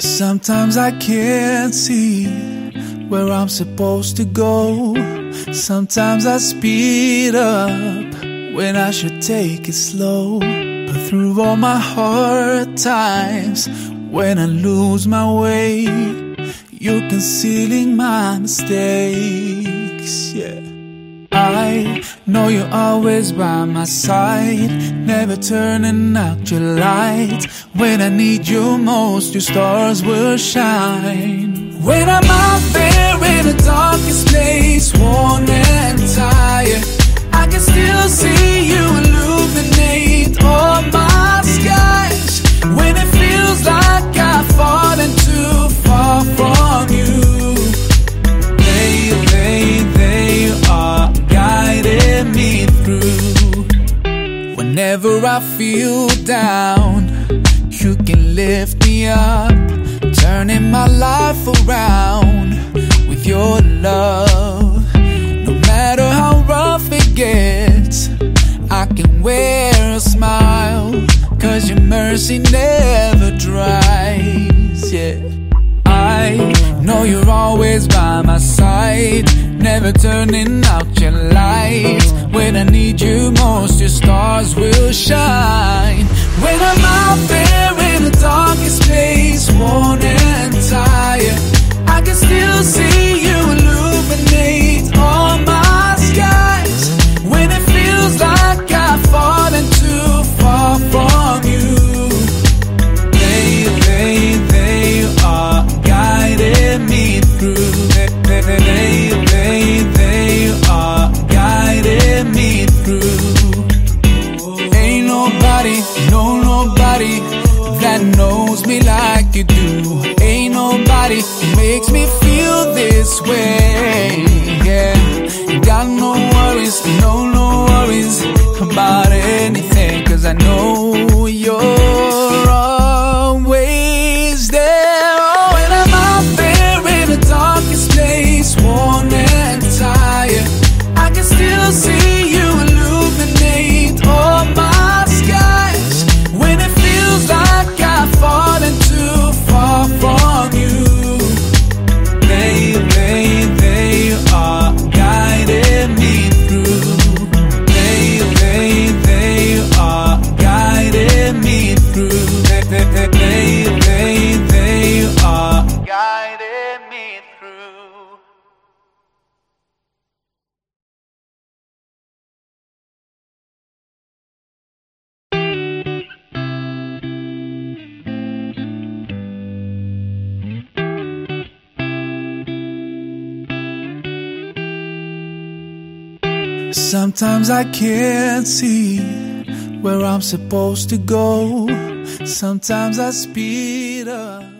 Sometimes I can't see where I'm supposed to go. Sometimes I speed up when I should take it slow. But through all my hard times, when I lose my way, you're concealing my mistakes. Yeah. I know you're always by my side, never turning out your light. When I need you most, your stars will shine. When I'm out there in the darkest place, worn and tired, I can still see Whenever I feel down, you can lift me up, turning my life around with your love. No matter how rough it gets, I can wear a smile, cause your mercy never dries. Yeah. I know you're always by my side, never turning out your light. When I need you nobody makes me feel this way. Yeah, got no worries, no, no worries about anything. Cause I know you're always there. Oh, when I'm out there in the darkest place, worn and tired, I can still see Sometimes I can't see where I'm supposed to go. Sometimes I speed up.